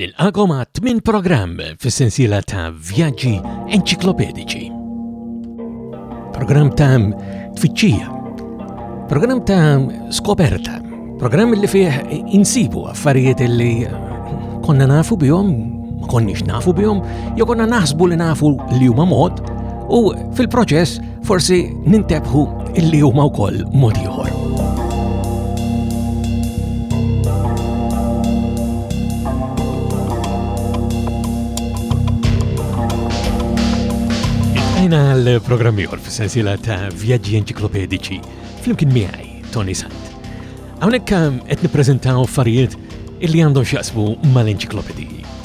Nilqakom għat tmin programm fis-sensiela ta' vjaġġi enċiklopedici. Programm ta' tfittxija, programm ta' skoperta, programm li fih insibu affarijiet li konna nafu bihom, ma konniex nafu bihom, jew konna naħsbu li nafu li huma mod, u fil-proċess Forsi nintebħu illi huma wkoll mod ieħor. Ejna l-programm ieħor fis-sensiela ta' vjaġġi enċiklopedici flimkien miegħi Tony Sant. Hawnhekk qed nippreżentaw affarijiet illi għandhom x'jaqsmu mal-enċiklopediji.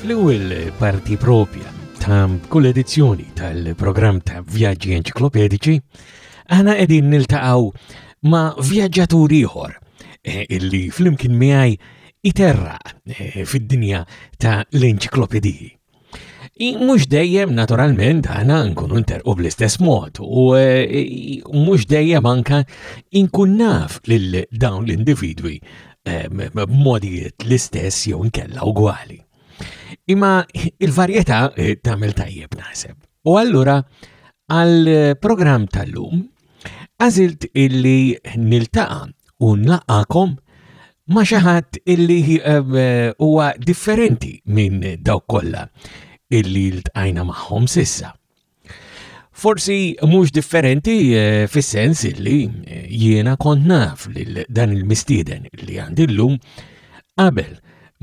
Fl-ewwel parti propja ta' kull edizzjoni tal-programm ta' vjaġġi enċiklopedici, aħna qegħdin niltaqgħu ma' vjaġġatur ieħor eh, illi flimkien miegħi iterra eh, fid-dinja ta' l-enċiklopediji. Mux dejjem, naturalment, għana nkunu nterqu bl-istess mod u eh, mux dejjem anka inkun naf lil dawn l-individwi b'modijiet l-istess jew nkella ugwali. Imma il-varjetà eh, tagħmel tajjeb naħseb. U allura għal eh, programm tal-lum għażilt illi niltaqa' u nlaqakom ma xaħat illi eh, huwa differenti minn dawk kollha illi ltqajna magħhom sissa. Forsi mhux differenti eh, fis-sens li eh, jiena kont naf lil dan il-mistieden li għandi llum qabel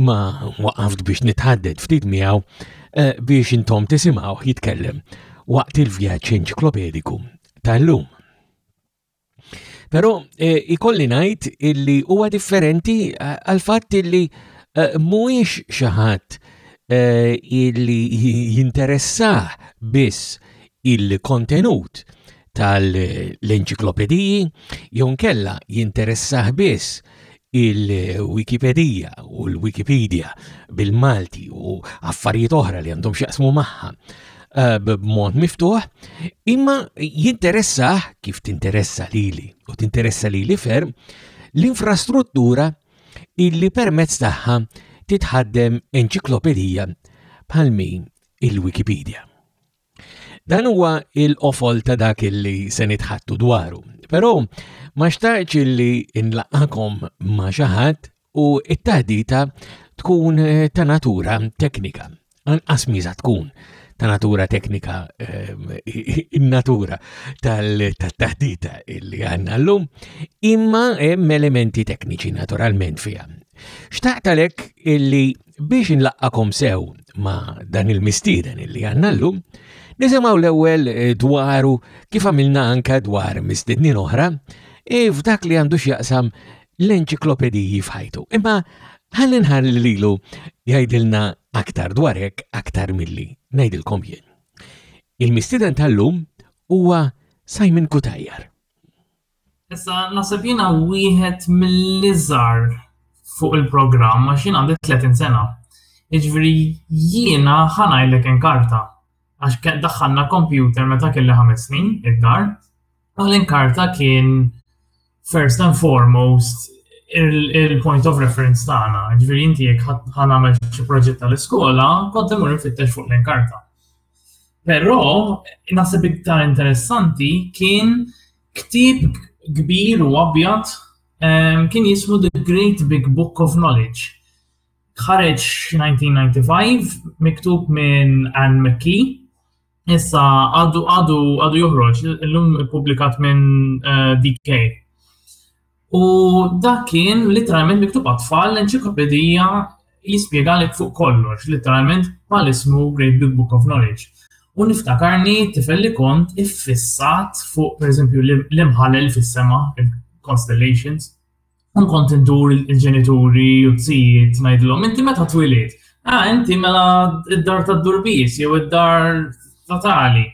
ma waqaft biex nitħadded ftit miegħu eh, biex intom tisimgħu jitkellem waqt il-vjaġġ enċiklopediku tal-lum. Però eh, ikolli ngħid illi huwa differenti eh, għal fatt illi eh, mhuwiex xi ħadd eh, illi jinteressah biss il-kontenut tal-enċiklopediji jew nkella jinteressah biss il-Wikipedija u l-Wikipedia bil-Malti u affarijiet oħra li għandhom xaqsmu magħha eh, b'mod miftuħ, imma jinteressa kif tinteressa lili u tinteressa lili ferm l-infrastruttura illi permezz tagħha titħaddem enċiklopedija bħal min il-Wikipedia. Dan huwa il-qofol ta' dak illi se nitħattu dwaru. Però ma xtaqx illi inlaqakom ma' xi ħadd u t-taħdita tkun eh, ta' natura teknika. Anqas miża tkun ta' natura teknika eh, in-natura tal-taħdita illi għandna llum, imma hemm elementi tekniċi naturalment fiha. Xtaqt għalhekk illi Biex inlaqqakom sew ma' dan il-mistieden li għanna l-lum, nisimaw l-ewel eh, dwaru kif għamilna anka dwar mistednin oħra, eh, f'dak li għandu xjaqsam l-enċiklopediji fħajtu. Imma ħalli nħar li lilu jgħidilna aktar dwarek aktar milli ngħidilkom jien. Il-mistieden tal-lum huwa Simon Kutajjar. Issa naħseb jiena wieħed mill-iżgħar fuq il-programm għax jien għandi 30 sena. Jiġifieri jiena ħanajlek inkarta għax kien daħħalna kompjuter meta kelli ħames snin id-dar. Għal inkarta kien first and foremost il-point of reference tagħna. Ġifieri inti jekk ħanagħmel xi proġett tal-iskola, kont imur infittex fuq l-inkarta. Però naħseb iktar interessanti kien ktib kbir u abjad ehm, kien jismu The Great Big Book of Knowledge. Ħareġ 1995 miktub minn Anne McKee. Issa għadu għadu għadu joħroġ l-lum publikat minn eh, DK. U dak kien literalment miktub għatfall l-enċiklopedija jispjegalek fuq kollox, literalment bħal ismu Great Big Book of Knowledge. U niftakarni tifel li kont iffissat fuq, per eżempju, l-imħallel fis-sema, constellations, un kont indur il-ġenituri u t-sijiet najdlom, inti meta twilit, ah, inti mela id-dar ta' durbis, jew id-dar totali.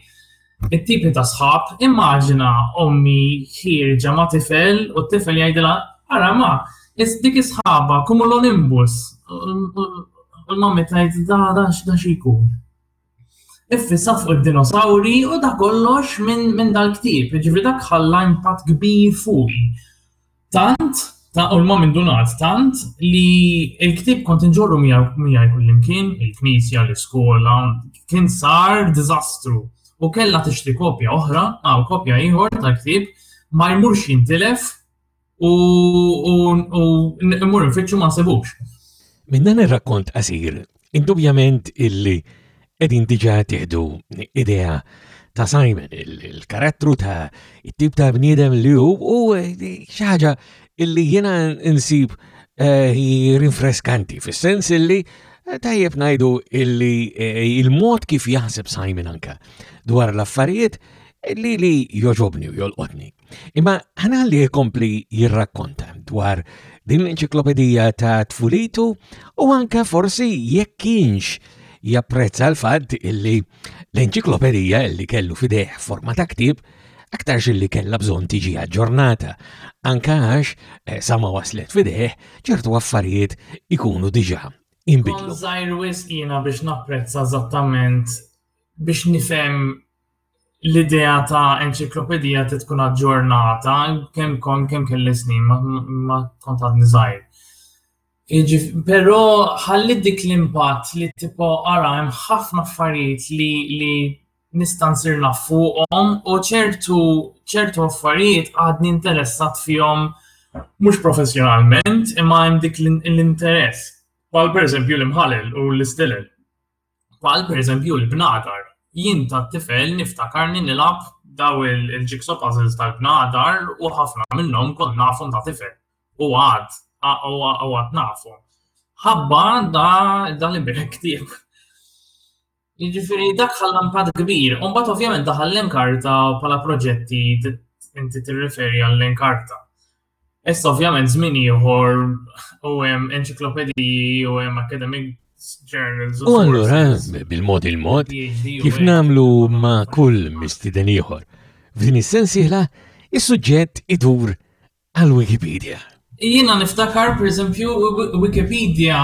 It-tipi ta' sħab, immaġina ommi ħirġa ma' tifel u t-tifel jgħidilha ara ma' dik isħaba kumulonimbus. U l-mammi tgħid da da da xikun. Iffissa fuq id-dinosawri u da kollox minn dal-ktieb, ġifri dak ħalla impatt kbir fuqi. Tant, ta' u l-mom indunat tant li il-ktib kont inġorru mija kullimkien, il-knisja, l-iskola, kien sar dizastru. U kella tixtri kopja oħra, għaw kopja ieħor tal-ktib, ma jmurx jintilef u mmur nfittxu ma nsibux. Minn dan ir-rakkont qasir Indubjament illi qegħdin diġà tieħdu idea ta' Simon, il-karattru ta' it-tip ta' bniedem li hu u eh, xi ħaġa illi jiena nsib eh, rinfreskanti, fis-sens illi eh, tajjeb ngħidu illi il-mod kif jaħseb Simon anka dwar l-affarijiet li li joġobni u jolqotni. Imma ħanalli jkompli jirrakkonta dwar din l-enċiklopedija ta' tfulitu u anka forsi jekk kienx japprezza l-fatt illi l-enċiklopedija li kellu fideħ forma ta' ktib aktarx illi kella bżon tiġi aġġornata, anka għax eh, sama waslet fideħ ċertu affarijiet ikunu diġa imbidlu. Zaħir wisqina biex napprezza eżattament biex nifhem l-idea ta' enċiklopedija ti tkun aġġornata kemm kon kemm kelli snin ma kont għad niżgħir. Però ħalli dik l-impatt li tipo ara hemm ħafna affarijiet li li nista' nsir naf fuqhom u ċertu ċertu affarijiet għadni interessat fihom mhux professjonalment imma hemm dik l-interess. Bħal pereżempju l-imħalel u l-istilel. Bħal pereżempju l-bnadar. Jien ta' tifel niftakarni nilab daw il-jigsaw puzzles tal-bnadar u ħafna minnhom kont nafhom ta' tifel. U għad, u għad nafhom. Ħabba da dan li ktieb. Jiġifieri dak ħallam pad kbir, u mbagħad ovvjament daħal l-inkarta bħala proġetti inti tirreferi għall-inkarta. Issa ovvjament żmien ieħor u hemm enċiklopediji u hemm academic journals. U allura bil-mod il-mod kif nagħmlu ma' kull mistiden ieħor. F'din is-sensiela is-suġġett idur għal Wikipedia. Jiena niftakar pereżempju Wikipedia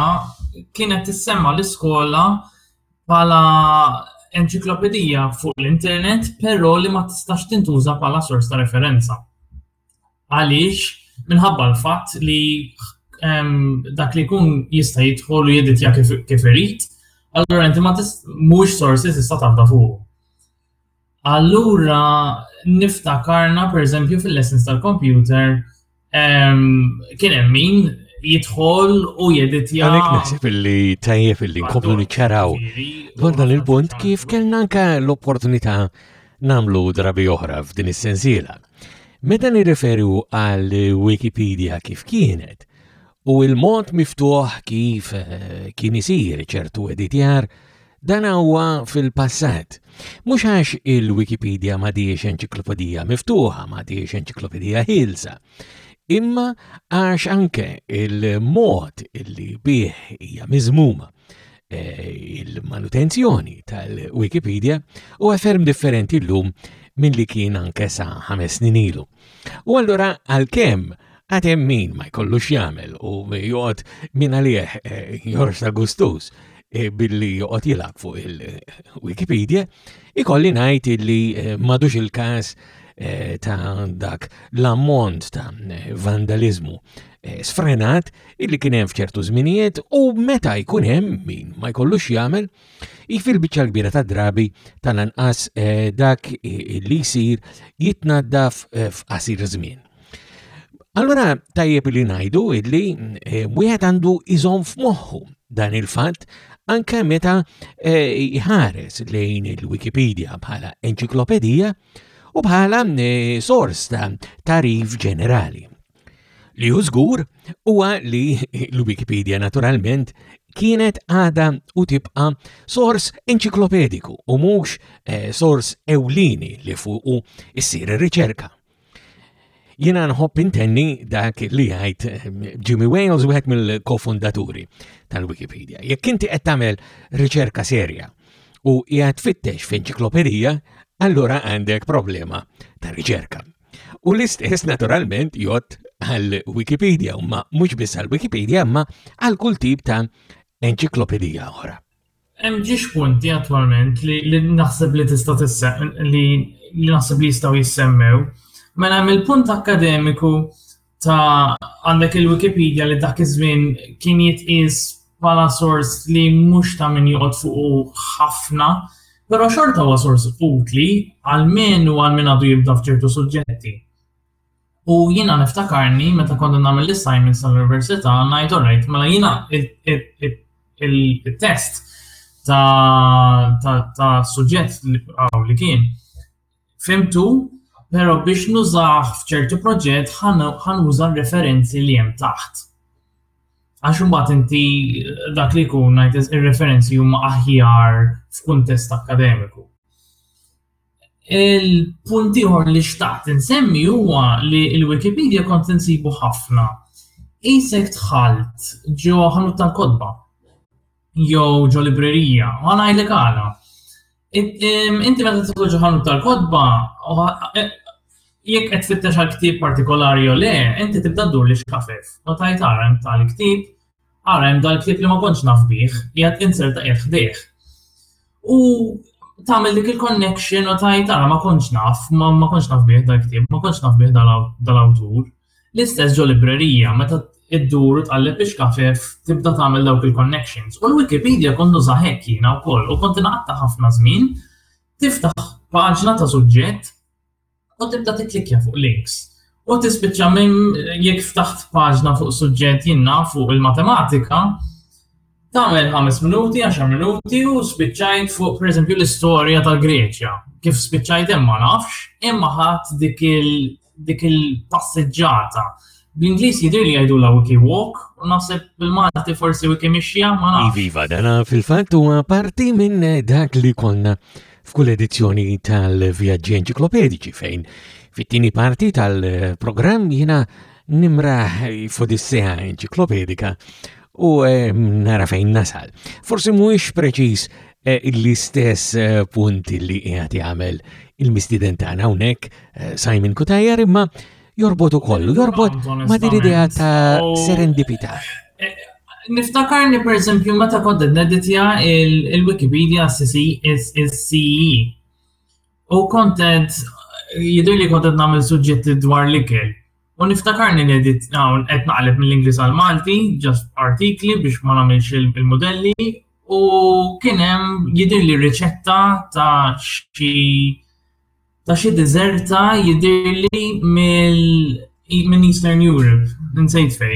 kienet tissemma l-iskola bħala enċiklopedija fuq l-internet, però li ma tistax tintuża bħala sors ta' referenza. Għaliex? Minħabba l-fatt li ehm, dak li jkun jista' jidħol u jeditja kif irid, allura inti ma mhux sorsi tista' tafda fuq. Allura niftakarna pereżempju fil-lessons tal-computer ehm, kien hemm min jidħol u jeditja. Għalek naħseb illi tajjeb illi nkomplu niċċaraw. Dwar dan il-punt kif kellna anke l-opportunità namlu drabi oħra f'din is-sensiela. Meta nirreferu għal Wikipedia kif kienet u il-mod miftuħ kif eh, kien isir ċertu editjar, dan huwa fil-passat. Mhux għax il-Wikipedia ma diex enċiklopedija miftuħa, ma diex enċiklopedija ħilsa, imma għax anke il-mod illi bih hija miżmuma Eh, il-manutenzjoni tal-Wikipedia u għaferm differenti l-lum minn li kien anke sa ħames snin ilu. U allura għal-kem għatem min ma jkollux jagħmel u joqgħod minn għalih eh, jorsa gustus eh, billi joqgħod jilab fuq il-Wikipedia, ikolli ngħid li madux il-każ ta' dak l-ammont ta' vandalizmu eh, sfrenat illi kien hemm f'ċertu żminijiet u meta jkun hemm min ma jkollux jagħmel jifil biċċa kbira ta' drabi tal-anqas eh, dak li jsir jitnaddaf eh, f'qasir żmien. Allora tajjeb li ngħidu illi wieħed għandu iżomm f'moħħu dan il-fatt anke meta jħares lejn il-Wikipedia bħala enċiklopedija u bħala eh, sors ta' tarif ġenerali. Li hu żgur huwa li l-Wikipedia naturalment kienet għada u tibqa sors enċiklopediku u mhux eh, sors ewlini li fuqu issir ir-riċerka. Jiena nħobb intenni dak li għajt eh, Jimmy Wales wieħed mill-kofundaturi tal-Wikipedia. Jekk inti qed tagħmel riċerka serja u qiegħed fittex f'enċiklopedija, allura għandek problema ta' riċerka. U l-istess naturalment jgħod għal Wikipedia, ma mhux biss għal Wikipedia, ma għal kull tip ta' enċiklopedija oħra. Hemm ġiex punti attwalment li naħseb li tista' li naħseb li jistgħu jissemmew. Mela hemm il-punt akademiku ta' għandek il-Wikipedia li dak iż-żmien kien jitqies bħala sors li mhux ta' min joqgħod fuq ħafna, però xorta huwa sors utli għal min u għal min għadu jibda f'ċertu suġġetti. U jiena niftakarni meta konna nagħmel l-assignments tal-università ngħid alright, mela jiena il-test ta' suġġett li kien Fhimtu? Però biex nużah f'ċertu proġett ħa nuża r-referenzi li hemm taħt. Għax imbagħad inti dak li jkun ngħid ir-referenzi huma aħjar f'kuntest akademiku. Il-punt ieħor li xtaqt insemmi huwa li l-Wikipedia kont insibu ħafna. Isek tħalt ġo ħanut tal-kodba jew ġo librerija, ma ngħidlek għala. Inti meta tidħol ġoħanut tal-kodba, e, jekk qed tfittex għal ktieb partikolari jew le, inti tibda ddur li xkafef. U tajt għarem tal-ktieb, għarem dal-ktieb li ma kontx naf bih, jgħat inserta jgħat ħdejh. U tagħmel dik il-connection u tajt għara ma kontx naf, ma kontx naf bih dal-ktieb, ma kontx naf bih dal-awtur. L-istess ġo librerija meta iddur u tqalleb ix-xkafef tibda tagħmel dawk il-connections. U l-Wikipedia kont nuża hekk jiena wkoll u kont ingħatta ħafna żmien tiftaħ paġna ta' suġġett u tibda titlikja fuq links. U tispiċċa minn jekk ftaħt paġna fuq suġġett jiena fuq il-matematika, Tagħmel 5 minuti, 10 minuti u spiċċajt fuq pereżempju l-istorja tal-Greċja. Kif spiċċajt hemm ma nafx, imma ħadd dik il-passeġġata. Bl-Ingliż jidhir li jgħidu la wiki walk, u naħseb bil-Malti forsi wiki mixja ma nafx. Iva, dana fil-fatt huwa parti minn dak li konna f'kull edizzjoni tal-vjaġġi enċiklopedici fejn fit-tieni parti tal-programm jiena nimraħ f'odissea enċiklopedika u eh, nara fejn nasal. Forsi mhuwiex preċiż eh, l-istess eh, punt li qiegħed jagħmel il-mistiden tagħna hawnhekk Simon Kutajjar imma jorbot ukoll, jorbot ma' din idea ta' serendipità. Niftakar li per esempio meta kont neditja il-Wikipedia CCE u kontent jidur li kontent nagħmel suġġetti dwar l-ikel. U niftakarni li edit hawn qed naqleb mill-Ingliż għal Malti, ġast artikli biex ma nagħmilx il-modelli u kien hemm jidir li riċetta ta' xi ta' xi diżerta jidir li mill minn Eastern Europe, nsejt fej.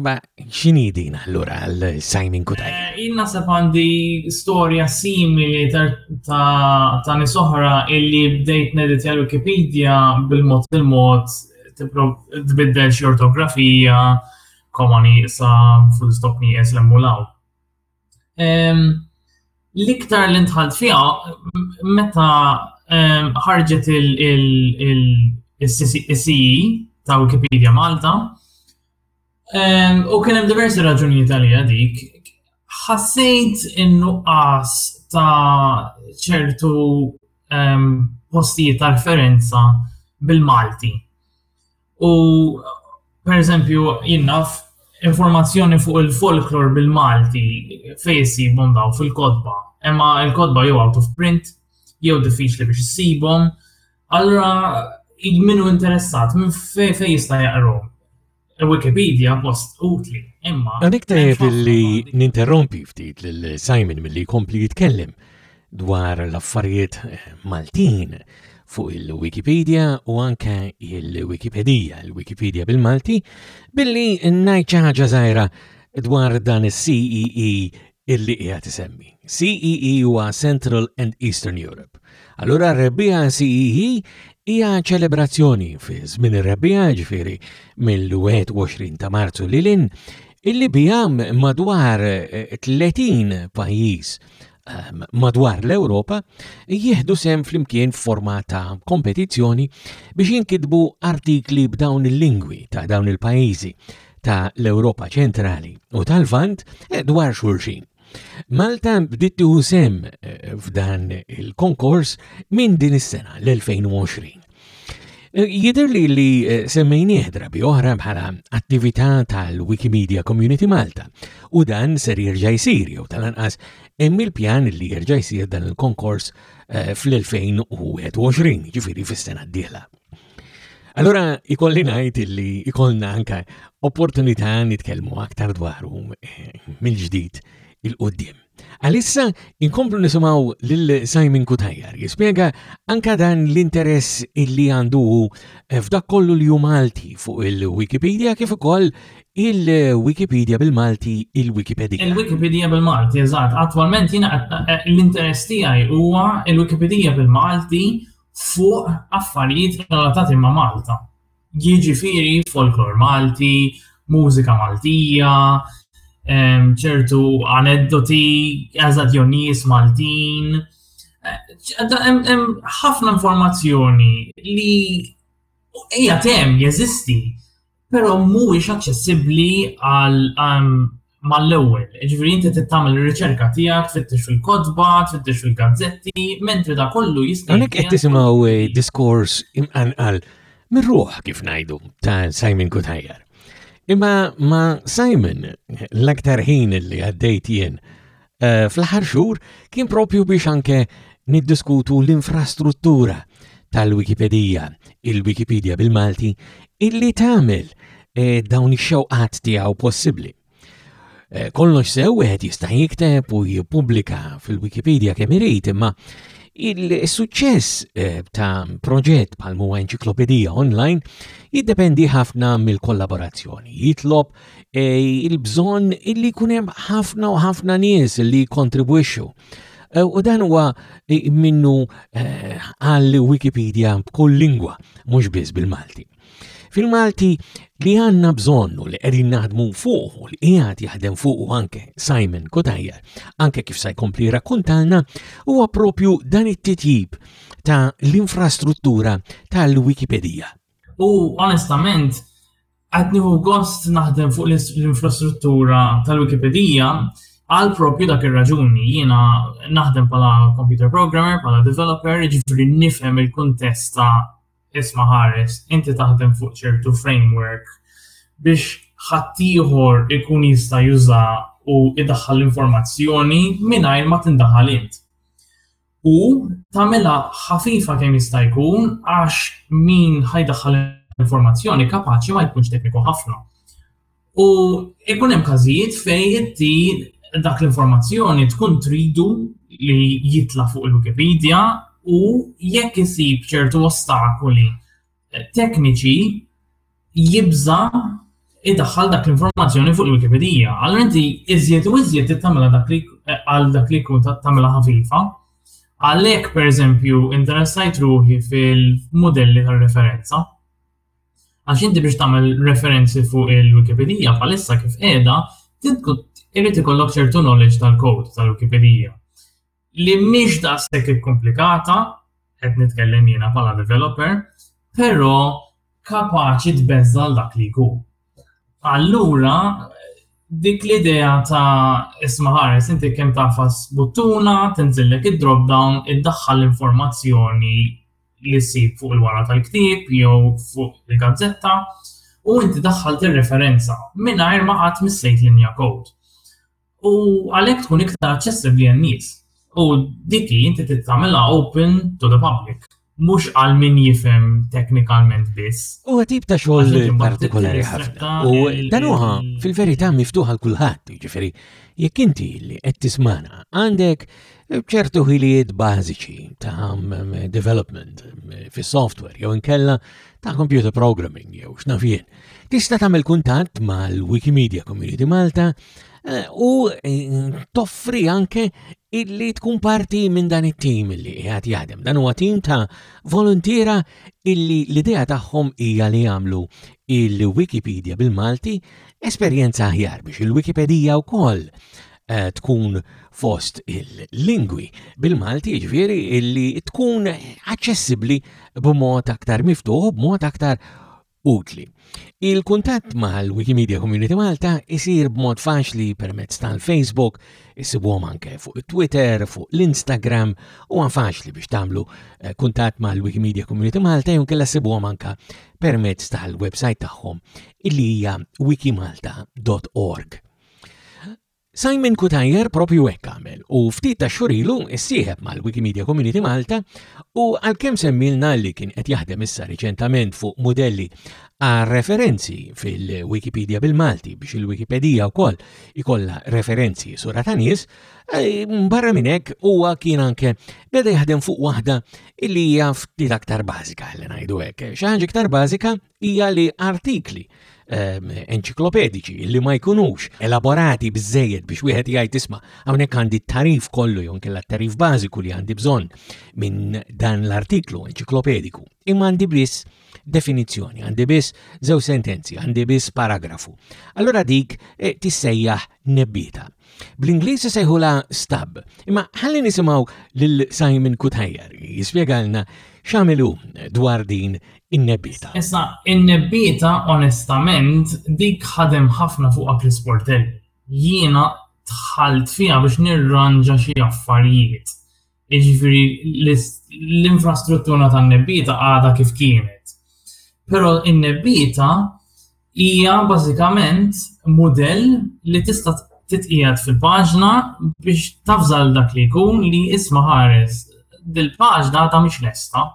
Ma xini din allura l-Simon Kutaj? Eh, Inna sepp għandi storja simili ta' nisoħra illi bdejt neditja l-Wikipedia bil-mod il-mod tbiddel xi ortografija komani sa full stop nieqes l-emmulaw. L-iktar li ntħalt fiha meta ħarġet il-CE ta' Wikipedia Malta u kien hemm diversi raġunijiet għalija dik, ħassejt in-nuqqas ta' ċertu postijiet ta' referenza bil-Malti. U per eżempju, jinnaf informazzjoni fuq il-folklor bil-Malti fej jisibom daw fil-kodba. Imma il-kodba jew out of print, jew diffiċli biex jisibom. Allura, minnu interessat, minn fej fej jista' jaqrom. Wikipedia post utli, imma. Għanik tajjeb li ninterrompi ftit lil Simon mill-li kompli jitkellem. dwar l-affarijiet Maltin fuq il-Wikipedia u anke il-Wikipedija, il-Wikipedia bil-Malti, billi ngħid xi ħaġa żgħira dwar dan is-CEE e illi qiegħed isemmi. CEE e huwa Central and Eastern Europe. Allura r-rebbija CEE e hija ċelebrazzjoni fi żmien ir-rebbija ġifieri mill-21 ta' Marzu lilin illi bijam madwar 30 pajjiż ehm, madwar l-Ewropa jieħdu sem flimkien forma ta' kompetizzjoni biex jinkitbu artikli b'dawn il-lingwi ta' dawn il-pajjiżi ta' l-Ewropa ċentrali u tal-Vant eh, dwar xulxin. Malta bdiet sem eh, f'dan il-konkors minn din is-sena l-2020. Jidir li li eh, semmejnieh drabi oħra bħala attività tal-Wikimedia Community Malta u dan ser jirġa' jsir jew tal-anqas hemm il-pjan li jirġa' jsir dan il-konkors eh, fl-2021, ġifieri fis-sena d-dieħla. Allora ikolli ngħid li ikollna anka opportunità nitkellmu aktar dwaru eh, mill-ġdid il-qudiem. Għalissa inkomplu nisimaw lil Simon Kutajjar jispjega anka dan l-interess illi għandu eh, f'dak kollu li hu Malti fuq il-Wikipedia kif ukoll il-Wikipedia bil-Malti il-Wikipedia. Il-Wikipedia bil-Malti, eżatt. Attualment jiena eh, l-interess tiegħi huwa il-Wikipedia bil-Malti fuq affarijiet relatati ma' Malta. Jiġifieri folklor Malti, mużika Maltija, ċertu aneddoti, eżazzjonijiet Maltin. Hemm ħafna informazzjoni li hija tem jeżisti, però mhuwiex aċċessibbli għal mal-ewwel. Ġifieri inti trid tagħmel ir-riċerka tiegħek, tfittix fil-kotba, tfittix fil-gazzetti, mentri da kollu jista' Għalhekk qed tisimgħu eh, diskors imqanqal mir-ruħ kif ngħidu ta' Simon Kutajjar. Imma ma' Simon l-aktar ħin li għaddejt jien Eh, fl-aħħar xhur kien propju biex anke niddiskutu l-infrastruttura tal-Wikipedija, il-Wikipedia bil-Malti, illi tagħmel eh, dawn ix-xewqat tiegħu possibbli. Eh, kollox sew wieħed jista' jikteb u jippubblika fil-Wikipedia kemm irid, imma il-suċċess ta' proġett bħal huwa enċiklopedija online jiddependi ħafna mill-kollaborazzjoni. Jitlob e, il-bżonn illi jkun hemm ħafna u ħafna nies li jikkontribwixxu. Eh, u dan huwa eh, minnu eh, għal Wikipedia b'kull lingwa, mhux biss bil-Malti. Fil-Malti li għanna bżonnu li qegħdin naħdmu fuq u li qiegħed jaħdem fuq anke Simon Kotajja, anke kif se jkompli rakkuntalna, huwa propju dan it-titjib ta' l-infrastruttura tal-Wikipedija. U onestament, Qed nieħu gost naħdem fuq l-infrastruttura tal-Wikipedija għal propju dak ir-raġuni. Jiena naħdem bħala computer programmer, bħala developer, ġifri nifhem il-kuntest ta' isma' ħares, inti taħdem fuq ċertu framework biex ħaddieħor ikun jista' juża u idaħħal l-informazzjoni mingħajr ma tindaħal int. u tagħmilha ħafifa kemm jista' jkun għax min ħajdaħħal informazzjoni kapaċi ma jkunx tekniku ħafna. U ikun hemm każijiet fejn inti dak l-informazzjoni tkun tridu li jitla fuq il-Wikipedia u jekk isib ċertu ostakoli tekniċi jibża idaħħal dak l-informazzjoni fuq il-Wikipedija. Allora inti iżjed u iżjed tittamela dak li għal dak li jkun tagħmilha ħafifa. Għalhekk pereżempju interessajt ruħi fil-modelli tar-referenza. Għax inti biex tagħmel referenzi fuq il-Wikipedija bħalissa kif qiegħda, irid ikollok ċertu knowledge tal-kod tal-Wikipedija. li mhix daqshekk ikkomplikata, qed nitkellem jiena bħala developer, però kapaċi tbeżżal dak li jkun. Allura, dik l-idea ta' isma ħares, inti kemm tafas buttuna, tinżillek id-drop down, iddaħħal l-informazzjoni li ssib fuq il-wara tal-ktieb jew fuq il-gazzetta u inti daħħalt ir-referenza mingħajr ma qatt missejt linja kod. U għalhekk tkun iktar aċċessibbli għan-nies. U dik li inti tittamela open to the public. Mhux għal min jifhem teknikalment biss. U tip ta' xogħol partikolari ħafna. U dan huwa fil-verità miftuħ għal kulħadd, jiġifieri jekk inti li qed tismana għandek ċertu ħilijiet bażiċi ta' mm, development mm, fis software jew inkella ta' computer programming jew x'nafien. Tista' tagħmel kuntatt mal-Wikimedia Community Malta eh, u eh, toffri anke illi tkun parti minn dan it-tim illi qiegħed jaħdem. Dan huwa tim ta' volontiera illi l-idea tagħhom hija li jagħmlu il-Wikipedia bil-Malti esperjenza aħjar biex il-Wikipedija wkoll eh, tkun fost il-lingwi bil-Malti ġviri illi tkun aċċessibbli b'mod aktar miftuħ, b'mod aktar utli. Il-kuntatt mal-Wikimedia Community Malta isir b'mod faċli permezz tal-Facebook, isibuhom anke fuq it-Twitter, fuq l-Instagram, u faċli biex tagħmlu eh, kuntatt mal-Wikimedia Community Malta jew kella sibuhom anke permezz tal-website tagħhom illi hija wikimalta.org. Simon Cutajar propju hekk għamel u ftit ta' xhur ilu ssieħeb mal-Wikimedia Community Malta u għalkemm semmilna li kien qed jaħdem issa riċentament fuq mudelli għal referenzi fil-Wikipedia bil-Malti biex il-Wikipedija wkoll ikollha referenzi sura ta' nies, eh, barra minn hekk huwa kien anke beda jaħdem fuq waħda illi hija ftit aktar bażika li ngħidu hekk. Xi ħaġa iktar bażika hija li artikli ehm, enċiklopedici li ma jkunux elaborati bizzejed biex wieħed jgħid isma' hawnhekk għandi tarif kollu jew kella tarif bażiku li għandi bżonn minn dan l-artiklu enċiklopediku. Imma għandi biss definizzjoni, għandi biss żew sentenzi, għandi biss paragrafu. Allora dik eh, tissejjaħ nebbita. Bl-Ingliż sejħula stab, imma ħalli nisimgħu lil Simon Kutajjar jispjegalna x'għamilu dwar din in-nebbieta. Issa, in-nebbieta onestament dik ħadem ħafna fuqha Chris Portell. Jiena dħalt fiha biex nirranġa xi affarijiet. Jiġifieri l-infrastruttura tan-nebbieta għadha kif kienet. Però in-nebbieta hija bażikament mudell li tista' titqiegħed fil-paġna biex tafżal dak li jkun li isma' ħares dil-paġna ta' mhix lesta.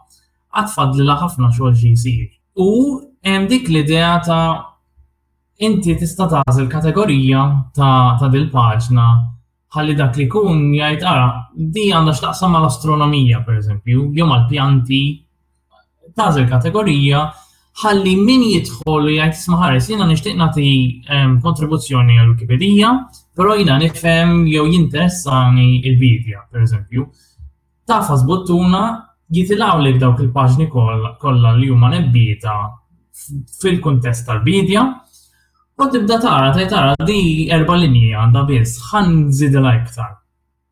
għad fadlilha ħafna xogħol xi jsir. U hemm dik l-idea ta' inti tista' tagħżel kategorija ta', ta dil-paġna ħalli dak li kun jgħid ara, di għandha x'taqsam mal-astronomija pereżempju, jew mal-pjanti, tagħżel kategorija ħalli min jidħol u jgħid isma' ħares jiena nixtieq nagħti ehm, kontribuzzjoni għal Wikipedia, però jiena nifhem jew jinteressani il-Bibja, pereżempju. Tagħfas buttuna jitilgħulek dawk il-paġni kollha li huma nebbieta fil-kuntest tal-bidja u tibda tara tgħid tara di erba' linji għandha biss ħan nżidilha iktar.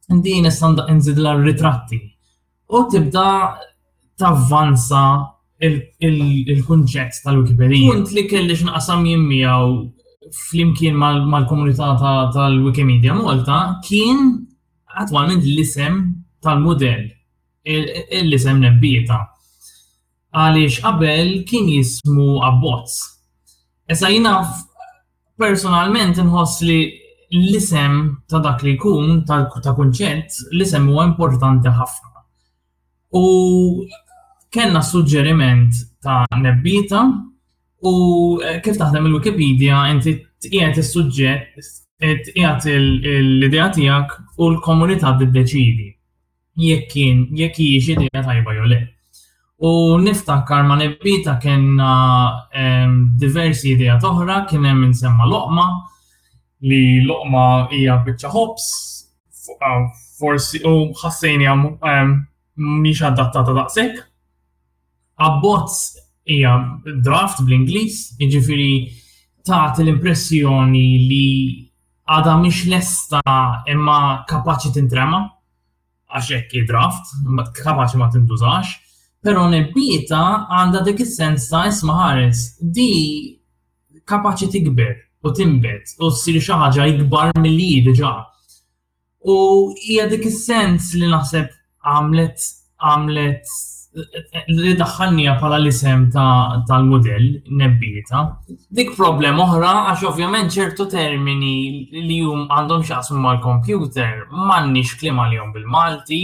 Di nista' nżidilha ritratti u tibda tavvanza il-kunċett tal-Wikipedia. Punt li kelli x'naqsam jien miegħu flimkien mal-komunità tal-Wikimedia Malta kien Attwalment l-isem tal-mudell, l-isem nebbieta, għaliex qabel kien jismu abbozz. Issa jina personalment nħoss li l-isem ta' dak li jkun ta' kunċett, l-isem huwa importanti ħafna. U kellna suġġeriment ta' nebbita u eh, kif taħdem il-Wikipedia inti tqiegħed is-suġġett tqiegħed l-idea tiegħek u l-komunità tiddeċidi jekk kien jekk hijiex idea tajba jew le. U niftakar ma nebbita kena ehm, diversi idea toħra, kien hemm insemma loqma, li loqma hija biċċa ħobs, Ah, forsi u ħassejni għam ehm, miex adattata daqsek. Abbozz hija draft bl-Inglis, jiġifieri tagħti l-impressjoni li għada miex lesta imma kapaċi tintrema għax hekk draft, kapaċi ma tindużax, però nebbita għandha dik is-sens ta' isma' ħares di kapaċi tikber u timbet u ssir xi ħaġa ikbar milli diġà. U hija dik is-sens li naħseb għamlet għamlet li daħħalnija bħala l-isem tal-modell nebbieta. Dik problem oħra għax ovvjament ċertu termini li jum għandhom xaqsmu mal-kompjuter m'għandniex klima li jom bil-Malti,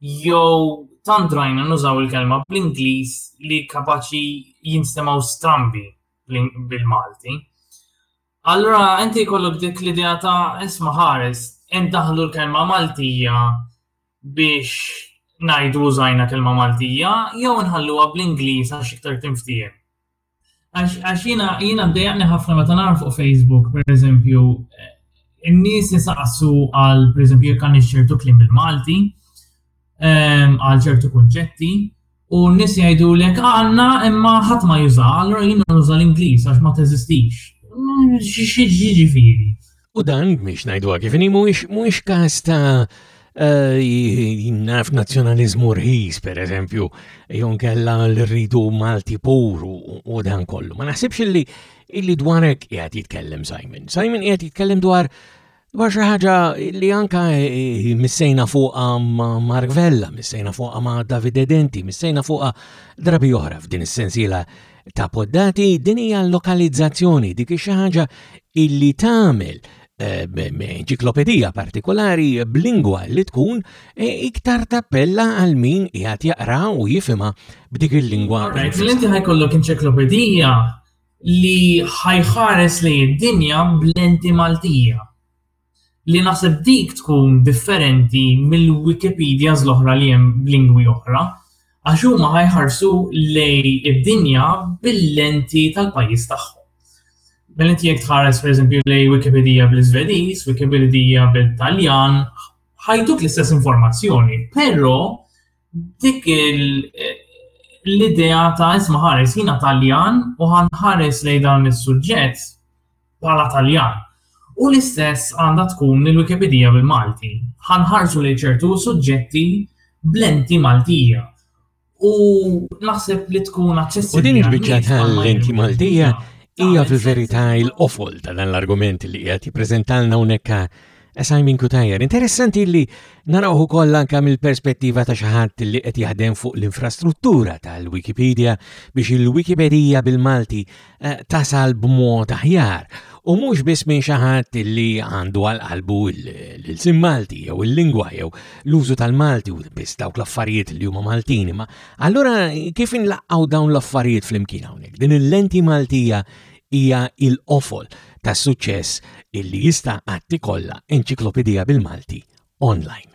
Jew tant rajna nużaw il-kelma bl-Ingliż li kapaċi jinstemgħu strambi bil-Malti. Allura inti jkollok dik l-idea ta' isma' ħares, indaħlu l-kelma Maltija biex ngħidu użajna kelma Maltija jew nħalluha bl-Ingliż għax iktar tinftiehem. Għax jina jina dejjaqni ħafna meta nara fuq Facebook, per eżempju, n-nies jisaqsu għal, per eżempju, jekk għandix ċertu klim bil-Malti, ehm, għal ċertu kunċetti, u n-nies jgħidu l għanna imma ħadd ma juża, allura jina nuża l-Ingliż għax ma teżistix. Xi ġiġifieri. U dan, biex najdu għakifini, mux kas ta' eh, naf nazjonalizmu rħis, per eżempju, jon kella l-ridu Malti pur u dan kollu. Ma naħsibx illi illi dwarek jgħat jitkellem Simon. Simon jgħat jitkellem dwar dwar xi ħaġa li anka eh, eh, missejna fuqa Mark Vella, missejna fuqa ma' Davide Denti, missejna fuqa drabi oħra f'din is-sensiela ta' poddati din hija lokalizzazzjoni dik xi ħaġa illi tagħmel enċiklopedija partikolari b'lingwa li tkun e, iktar tappella għal min jgħat jaqra u jifima b'dik il-lingwa. Inti ħajkollok enċiklopedija li ħajħares li id-dinja bl-enti Maltija. li naħseb dik tkun differenti mill-Wikipedias l-oħra li hemm b'lingwi oħra, għax huma ħajħarsu lej id-dinja bil-lenti tal-pajjiż tagħhom. Mela inti jekk tħares pereżempju lej Wikipedia bl-Iżvediż, Wikipedia bil-Taljan, ħajtuk l-istess informazzjoni, però dik l-idea ta' isma ħares jina Taljan u ħanħares lej dan is-suġġett bħala Taljan. U l-istess għandha tkun il-Wikipedija bil-Malti. Ħanħarsu li ċertu suġġetti blenti Maltija. U naħseb li tkun aċċessibbli. U din il-biċċa tal-lenti Maltija hija fil-verità il-qofol ta' dan l-argument li qed jippreżentalna hawnhekk Simon Kutajer. Interessanti li narawħu ukoll anke mill-perspettiva ta' xi ħadd li qed jaħdem fuq l-infrastruttura tal-Wikipedia biex il-Wikipedija bil-Malti eh, tasal b'mod aħjar u mhux biss minn xi ħadd li għandu għal qalbu l-sim Malti jew il-lingwa jew l-użu tal-Malti u biss dawk l-affarijiet li huma Maltin. Ma allura kif inlaqgħu dawn l-affarijiet flimkien hawnhekk? Din il-lenti Maltija hija l-qofol tas-suċċess illi jista' qatt ikollha enċiklopedija bil-Malti online.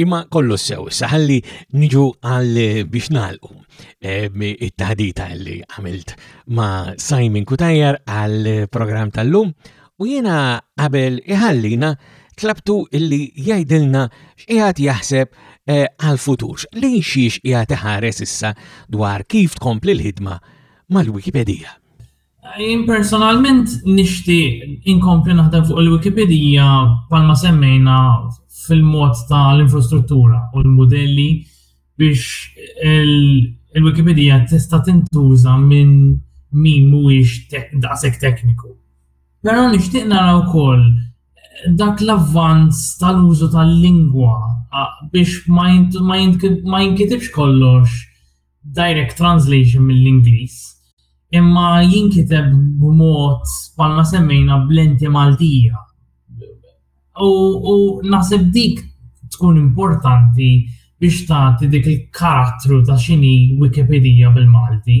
Imma kollu sew, saħalli niġu għal biex nalqu eh, it-taħdita li għamilt ma' Simon Kutajjar għal program tal-lum u jiena qabel iħallina tlabtu illi jgħidilna x'qiegħed jaħseb eh, għal-futur, li xiex qiegħed iħares issa dwar kif tkompli l-ħidma mal-Wikipedija. Jien personalment nixtieq inkompli naħdem fuq il-Wikipedija palma semmejna fil-mod ta' l-infrastruttura u l-modelli biex il-Wikipedija tista' tintuża minn min mhuwiex daqshekk tekniku. Però nixtieq nara wkoll dak l-avvanz tal-użu tal-lingwa biex ma jinkitibx kollox direct translation mill-Ingliż, imma jinkiteb b'mod palma semmejna blenti Maltija. U, u nasib dik tkun importanti biex tagħti dik il-karattru ta' xini Wikipedia bil-Malti.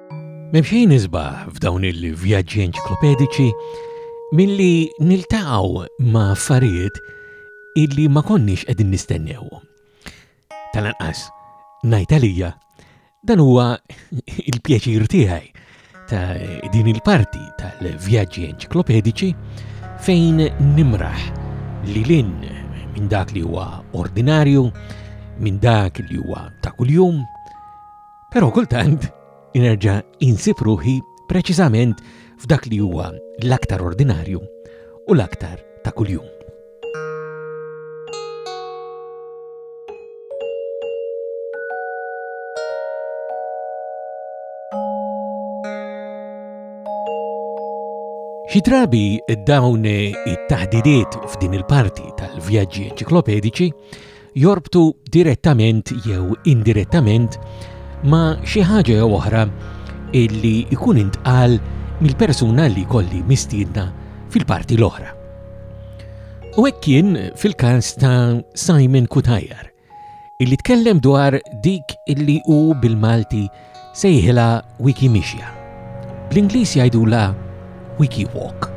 M'hemm xejn isbaħ f'dawn il-vjaġġi enċiklopediċi milli niltaqgħu ma' affarijiet illi ma konniex qegħdin nistennewhom. Tal-anqas, ngħid għalija, dan huwa il-pjaċir tiegħi ta' din il-parti tal-vjaġġi enċiklopediċi fejn nimraħ li lin minn dak li huwa ordinarju, minn dak li huwa ta' kuljum, Però kultant inerġa' insib ruħi preċiżament f'dak li huwa l-aktar ordinarju u l-aktar ta' kuljum. Xi drabi dawn it-taħdidiet f'din il-parti tal-vjaġġi enċiklopedici jorbtu direttament jew indirettament ma' xi ħaġa jew oħra illi jkun intqal mill-persuna li kolli mistiedna fil-parti l-oħra. U hekk kien fil-każ ta' Simon Kutajar, illi tkellem dwar dik illi hu bil-Malti sejħilha wiki mixja. Bl-Ingliż jgħidulha wiki walk.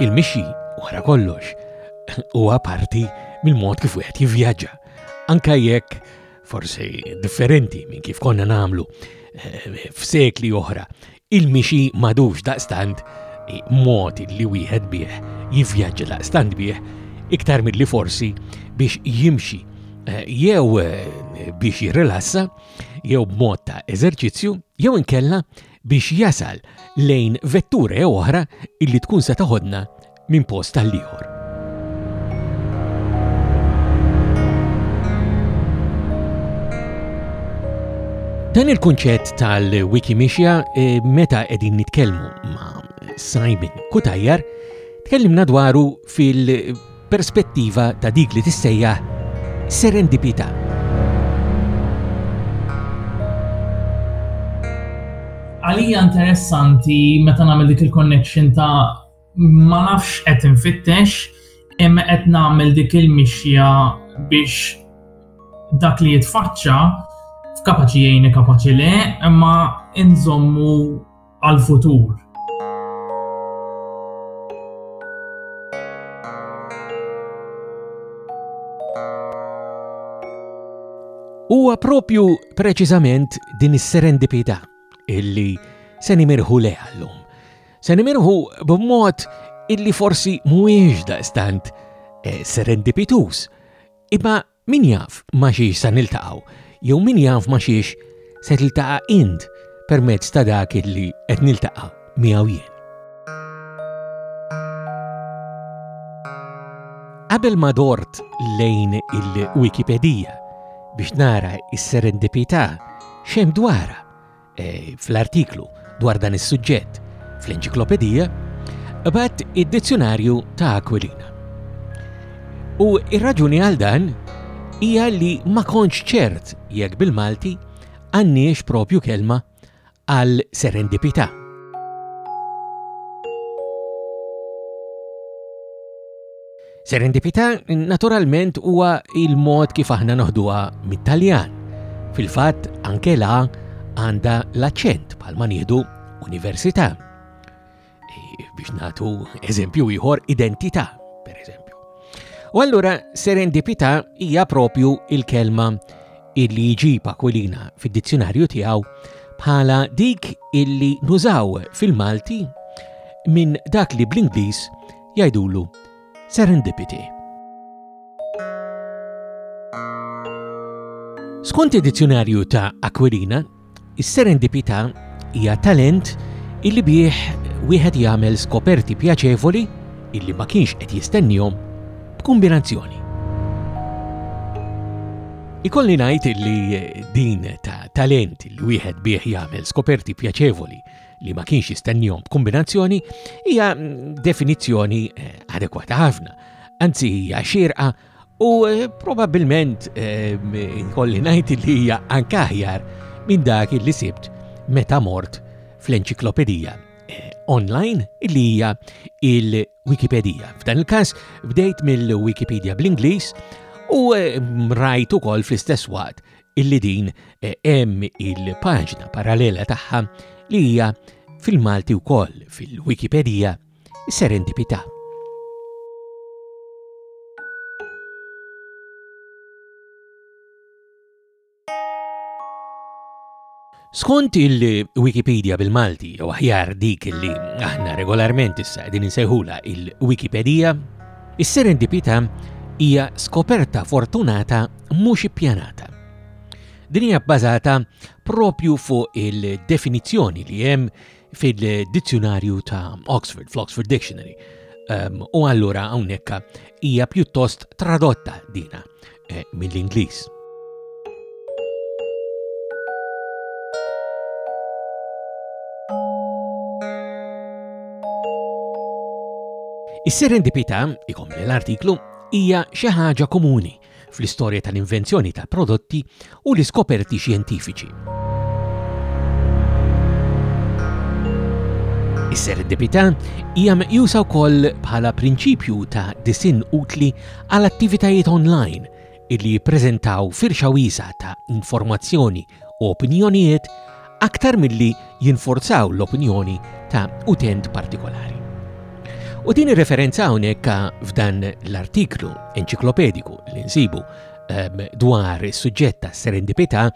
Il-mixi, wara kollox, huwa parti mill-mod kif wieħed jivvjaġġa, anka jekk forsi differenti minn kif konna nagħmlu eh, f'sekli oħra Il-mixi m'għadux daqstant mod li wieħed bih jivvjaġġa daqstant bih iktar milli forsi biex jimxi eh, jew eh, biex jirrilassa jew b'mod ta' eżerċizzju jew inkella biex jasal lejn vettura jew oħra illi tkun se taħodna minn post għall-ieħor. Dan il-kunċett tal-Wikimixja eh, meta qegħdin nitkellmu ma' Simon Kutajjar tkellimna dwaru fil-perspettiva ta' dik li tissejja serendipità. Għalija interessanti meta nagħmel dik il-connection ta' Ma nafx qed infittex imma qed nagħmel dik il-mixja biex dak li jitfaċċa f'kapaċi jgħini kapaċi le, imma inżommu għal-futur. Huwa propju preċiżament din is-serendipità illi se nimirħu leha llum. Se nimirħu b'mod illi forsi mhuwiex daqstant eh, serendipitus, imma min jaf ma xiex sa niltaqgħu, jew min jaf ma xiex se tiltaqa' int permezz ta' dak illi qed niltaqa' miegħu jien. Qabel ma dort lejn il-Wikipedija biex nara is-serendipità xem dwara, E, fl-artiklu dwar dan is-suġġett fl-Enċiklopedija, bat id-Dizzjonarju ta' Aquilina. U ir-raġuni għal dan hija li ma kontx ċert jekk bil-Malti għandniex propju kelma għal serendipità. Serendipità naturalment huwa il-mod kif aħna noħduha mit-Taljan. Fil-fatt anke la għandha l-aċċent bħalma nieħdu università. E, biex nagħtu eżempju ieħor identità, per eżempju. U allura serendipità hija propju il-kelma illi jġib akwilina fid-dizzjonarju tiegħu bħala dik illi nużaw fil-Malti minn dak li bl-Ingliż Jgħidulu serendipity. Skont id-dizzjonarju ta' Aquilina, is-serendipità hija talent illi bih wieħed jagħmel skoperti pjaċevoli illi ma kienx qed jistennihom b'kombinazzjoni. Ikolli ngħid illi din ta' talent li wieħed bih jagħmel skoperti pjaċevoli li ma kienx jistennihom b'kombinazzjoni hija definizzjoni eh, adekwata ħafna, anzi hija xirqa u eh, probabbilment eh, kolli ngħid li hija anke aħjar minn dak li sibt meta mort fl-enċiklopedija online li hija il-Wikipedia. F'dan il-każ bdejt mill-Wikipedia bl-Ingliż u rajt ukoll fl-istess waqt illi din hemm il-paġna parallela tagħha li hija fil-Malti wkoll fil-Wikipedija Serendipità. Skont il-Wikipedia bil-Malti, jew aħjar dik li aħna regolarment issa qegħdin insejħula il-Wikipedija, is-serendipità hija skoperta fortunata mhux ippjanata. Din hija bbażata propju fuq il-definizzjoni li hemm fil-dizzjonarju ta' Oxford, fl-Oxford Dictionary, Um, u allura hawnhekk hija pjuttost tradotta dina. eh, mill-Ingliż. Is-serendipità, ikompli l-artiklu, hija xi ħaġa komuni fl-istorja tal-invenzjoni tal-prodotti u l-iskoperti xjentifiċi. Is-serendipità hija meqjusa wkoll bħala prinċipju ta' disinn utli għal attivitajiet online illi jippreżentaw firxa wiesa' ta' informazzjoni u opinjonijiet aktar milli jinforzaw l-opinjoni ta' utent partikolari. U din ir-referenza hawnhekk f'dan l-artiklu enċiklopediku li nsibu ehm, dwar is-suġġett ta' serendipità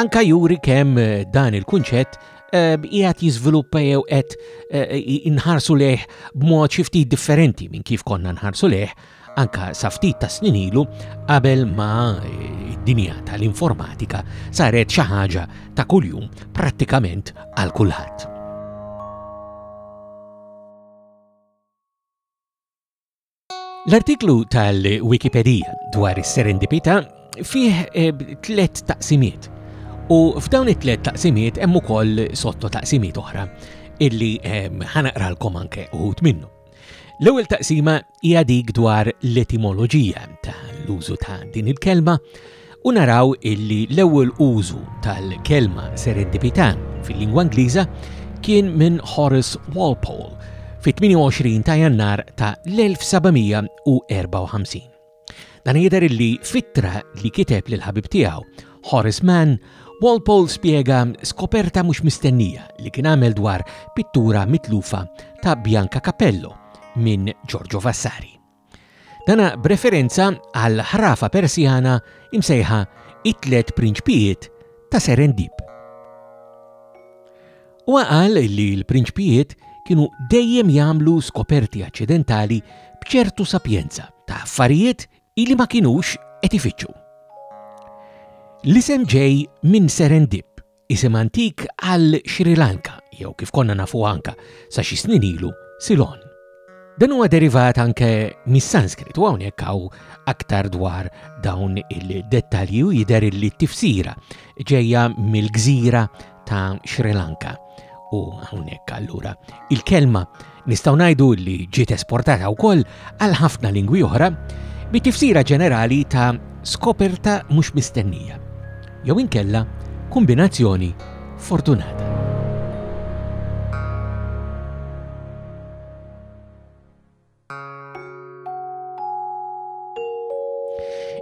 anka juri kemm eh, dan il-kunċett ehm, qiegħed jiżviluppa jew qed eh, inħarsu leh b'mod xi ftit differenti minn kif konna nħarsu leh anka sa ftit ta' snin ilu qabel ma eh, d-dinja tal-informatika saret xi ħaġa ta' kuljum prattikament għal kulħadd. L-artiklu tal-Wikipedija dwar is-serendipità fih eh, tliet taqsimiet u f'dawn it-tliet taqsimiet hemm ukoll sotto taqsimiet oħra illi eh, ħanaqralkom anke uħut minnu. L-ewwel taqsima hija dik dwar l-etimoloġija tal-użu ta' din il-kelma, u naraw illi l-ewwel użu tal-kelma serendipità fil-lingwa Ingliża kien minn Horace Walpole fit-28 ta' Jannar ta' l-1754. Dan jidher illi fitra li kiteb lil ħabib tiegħu Horace Mann Walpole spjega skoperta mhux mistennija li kien għamel dwar pittura mitlufa ta' Bianca Capello minn Giorgio Vasari. Dan b'referenza għall-ħrafa Persjana imsejħa It-Tliet Prinċpijiet ta' Serendip. Huwa qal li l-prinċpijiet kienu dejjem jagħmlu skoperti aċċidentali b'ċertu sapjenza ta' affarijiet illi ma kinux qed ifittxu. L-isem ġej minn serendip Isem antik għal Sri Lanka, jew kif konna nafuha anke sa xi snin ilu, Ceylon. Dan huwa derivat anke mis-Sanskrit u hawnhekk hawn aktar dwar dawn il-dettalji u jidher li t-tifsira ġejja mill-gżira ta' Sri Lanka. U hawnhekk allura il-kelma Nistgħu ngħidu li ġiet esportata wkoll għal ħafna lingwi oħra bi tifsira ġenerali ta' skoperta mhux mistennija, jew inkella kombinazzjoni fortunata.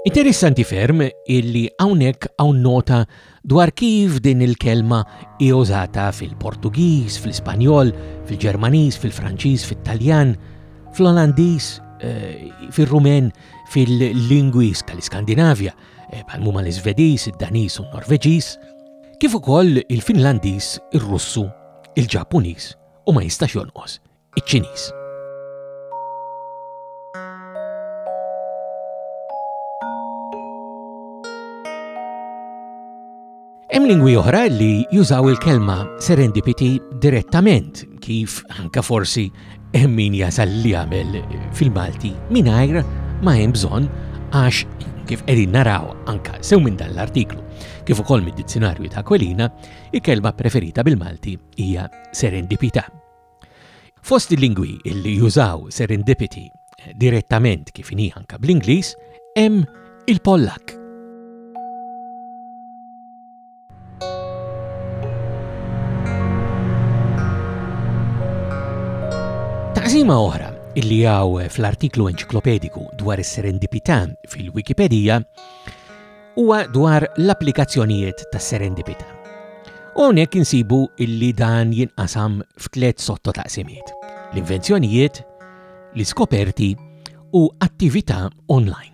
Interessanti ferm illi hawnhekk hawn nota Dwar kif din il-kelma hi użata fil-Portugiż, fl-Ispanjol, fil-Ġermaniż, fil-Franċiż, fit-Taljan, fl-Olandiż, fir-Rumen, fil-lingwi tal-Iskandinavja, bħal huma l-Iżvediż, id-Daniż u n-Norveġiż, kif ukoll il-Finlandiż, ir-Russu, il-Ġappuniż u ma jistax jonqos iċ-Ċiniż. Hemm lingwi oħra li jużaw il-kelma serendipity direttament kif anka forsi hemm min jasal li jagħmel fil-Malti mingħajr ma hemm bżonn għax kif qegħdin naraw anka sew minn dan l-artiklu kif ukoll mid-dizzjonarju ta' Kwelina, il-kelma preferita bil-Malti hija serendipità. Fost il-lingwi li jużaw serendipity direttament kif inhi anke bl-Ingliż hemm il-Pollakk. Taqsima oħra illi għaw fl-artiklu enċiklopediku dwar is-serendipità fil-Wikipedija huwa dwar l-applikazzjonijiet ta' serendipita. U hawnhekk insibu illi dan jinqasam f'tliet sottotaqsimiet: l-invenzjonijiet, l-iskoperti u attività online.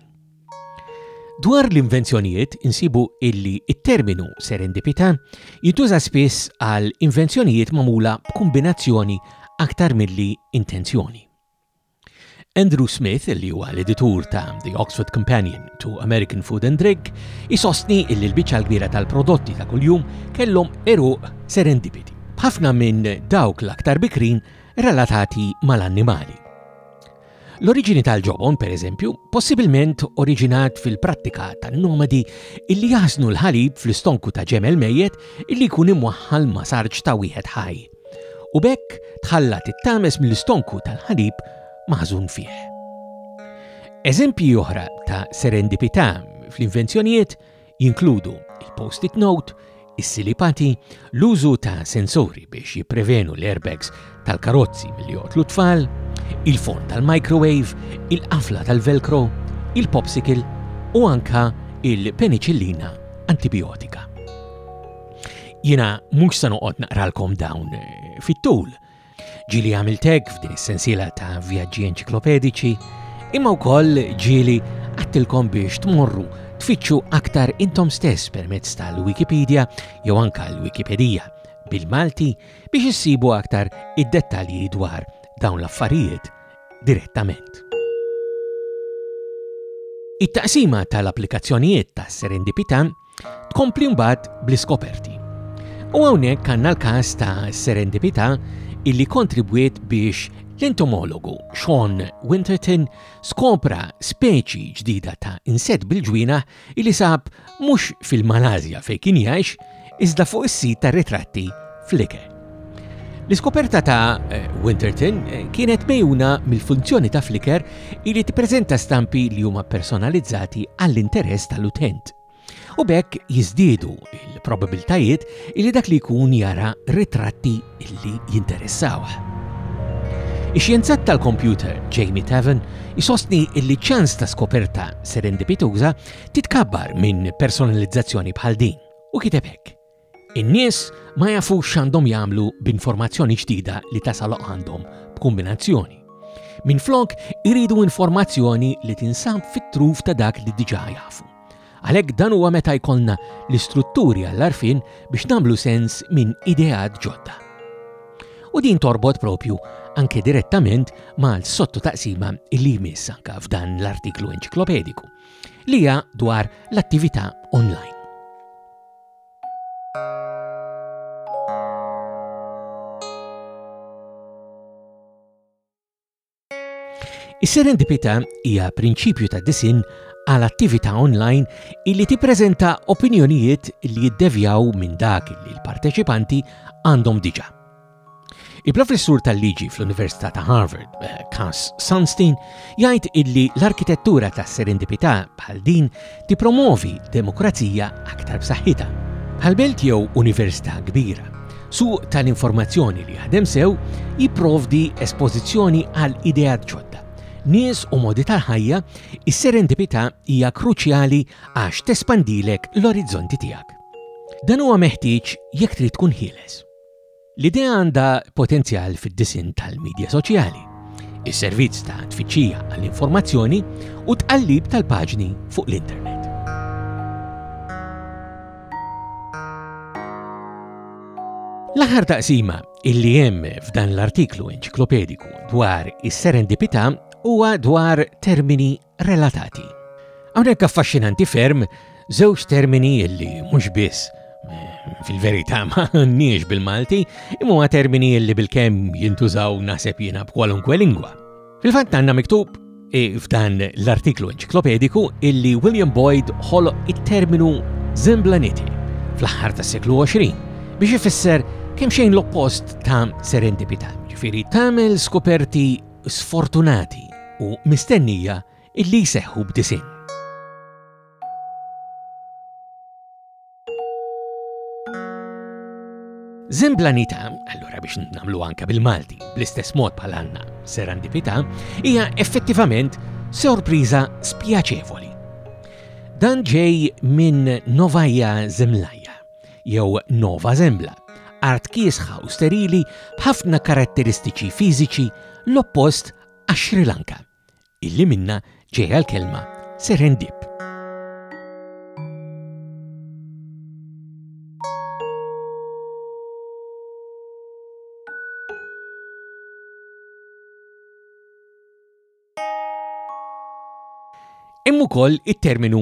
Dwar l-invenzjonijiet insibu illi it-terminu serendipita jintuża spiss għal invenzjonijiet magħmula b'kombinazzjoni aktar milli intenzjoni. Andrew Smith, li huwa l-editur ta' The Oxford Companion to American Food and Drink, isostni li l-biċċa l-kbira tal-prodotti ta' kuljum kellhom eruq serendipiti, b'ħafna minn dawk l-aktar bikrin relatati mal-annimali. L-oriġini tal-ġobon, pereżempju, possibilment oriġinat fil-prattika tan-nomadi illi jaħsnu l-ħalib fl-istonku ta' ġemel mejjet illi jkun imwaħħal ma' sarġ ta' wieħed ħaj. u bekk tħalla tittames mill-istonku tal-ħalib maħżun fih. Eżempji oħra ta' serendipità fl-invenzjonijiet jinkludu il-post-it note, is-silipati, l-użu ta' sensori biex jipprevenu l-airbags tal-karozzi mill jotlu tfal, il-forn tal-microwave, il-qafla tal-velcro, il-popsicle u anka il-peniċillina antibiotika. Jiena mhux se noqgħod naqralkom dawn eh, fit-tul. Ġili għamiltek f'din is-sensiela ta' vjaġġi enċiklopedici, imma wkoll ġili għattilkom biex tmorru tfittxu aktar intom stess permezz tal-Wikipedia jew anka l-Wikipedija bil-Malti biex issibu aktar id-dettalji dwar dawn l-affarijiet direttament. It-taqsima tal-applikazzjonijiet ta' serendipità Tkompli mbagħad bl-iskoperti. U hawnhekk għandna l-każ ta' serendipità illi kontribwiet biex l-entomologu Sean Winterton skopra speċi ġdida ta' insett bil-ġwina illi sab mhux fil-Malasja fejn kien jgħix iżda fuq is-sit tar-ritratti Flickr. L-iskoperta ta' eh, Winterton eh, kienet mejuna mill-funzjoni ta' Flickr li tippreżenta stampi li huma personalizzati għall-interess tal-utent. U bekk jiżdiedu il-probabiltajiet li dak li jkun jara ritratti li jinteressawh. Ix-xjenzat tal-kompjuter Jamie Tavern isostni li ċans ta' skoperta serendipituża titkabbar minn personalizzazzjoni bħal din u kiteb hekk. In-nies ma jafux x'għandhom jagħmlu b'informazzjoni ġdida li tasal għandhom b'kumbinazzjoni. Minflok iridu informazzjoni li tinsab fit-truf ta' dak li diġà jafu. Għalhekk dan huwa meta jkollna l-istrutturi għall-għarfien biex nagħmlu sens minn ideat ġodda. U din torbot propju anke direttament mal sotto taqsima li jmiss anka f'dan l-artiklu enċiklopediku li hija dwar l-attività online. Is-serendipità hija prinċipju ta' disin għal attività online illi tippreżenta opinjonijiet li jiddevjaw minn dak li l-parteċipanti għandhom diġà. Il-professur tal-liġi fl-Università ta' Harvard, Cass Sunstein, jgħid illi l-arkitettura ta' serendipità bħal din tipromovi demokrazija aktar b'saħħitha. Bħal belt jew università kbira, suq tal-informazzjoni li jaħdem sew jipprovdi espożizzjoni għal ideat ġodda, nies u modi tal-ħajja, is-serendipità hija kruċjali għax tespandilek l-orizzonti tiegħek. Dan huwa meħtieġ jekk trid tkun ħieles. L-idea għandha potenzjal fid-disinn tal-midja soċjali, is-servizz ta' tfittxija għall-informazzjoni u tqallib tal-paġni fuq l-internet. L-aħħar taqsima illi hemm f'dan l-artiklu enċiklopediku dwar is-serendipità huwa dwar termini relatati. Hawnhekk affaxxinanti ferm żewġ termini li mhux biss fil-verità ma għandniex bil-Malti, imma termini li bil-kemm jintużaw naħseb jiena b'kwalunkwe lingwa. Fil-fatt għandna miktub e, f'dan l-artiklu enċiklopediku illi William Boyd ħoloq it-terminu Zemblaniti fl-aħħar tas-seklu 20 biex ifisser kemm xejn l-oppost ta' serendipità, ġifieri tagħmel skoperti sfortunati u mistennija illi jseħħu b'disinn. Zemblanita, allura biex namlu anka bil-Malti, bl-istess mod bħal għanna serandipita, hija effettivament sorpriża spjaċevoli. Dan ġej minn Novaja Zemlaja, jew Nova Zembla, art kiesħa u sterili b'ħafna karatteristiċi fiżiċi l-oppost għax-Sri Lanka, illi minnha ġejja l-kelma Serendip. Hemm ukoll it-terminu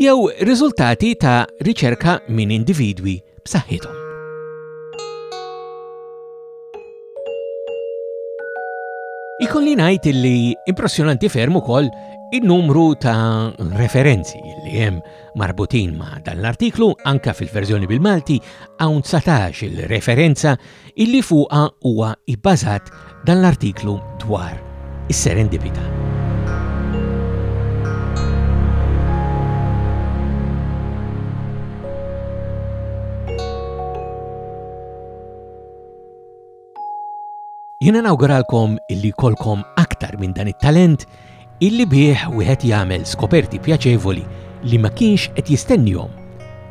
jew riżultati ta' riċerka minn individwi b'saħħithom. Ikolli ngħid li impressjonanti ferm ukoll in-numru ta' referenzi li hemm marbutin ma' dan l-artiklu anka fil-verżjoni bil-Malti hawn 19 il-referenza illi fuqha huwa ibbażat dan l-artiklu dwar is-serendipità. Jiena nawguralkom illi jkollkom aktar minn dan it-talent illi bih wieħed jagħmel skoperti pjaċevoli li ma kienx qed jistennihom,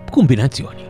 b'kumbinazzjoni.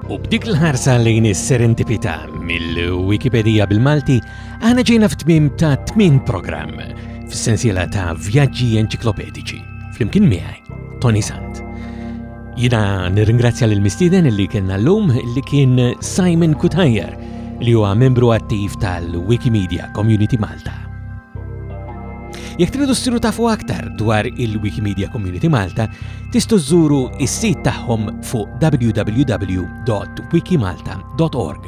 U b'dik l-ħarsa lejn is-serendipità mill-Wikipedija bil-Malti, aħna ġejna f'tmim ta' tmien programm fis-sensiela ta' vjaġġi enċiklopedici, flimkien miegħi, Tony Sant. Jina nirringrazzja lil mistieden li kienna l-lum li kien Simon Kutajer li huwa membru attiv tal-Wikimedia Community Malta. Jekk tridu ssiru tafu aktar dwar il-Wikimedia Community Malta, tistu żżuru is-sit tagħhom fuq www.wikimalta.org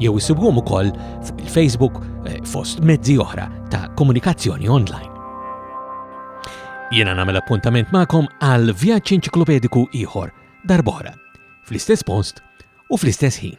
jew issibhom ukoll fuq il-Facebook eh, fost mezzi oħra ta' komunikazzjoni online. Jiena nagħmel appuntament magħkom għal vjaġġ enċiklopediku ieħor darbora fl-istess post u fl-istess ħin.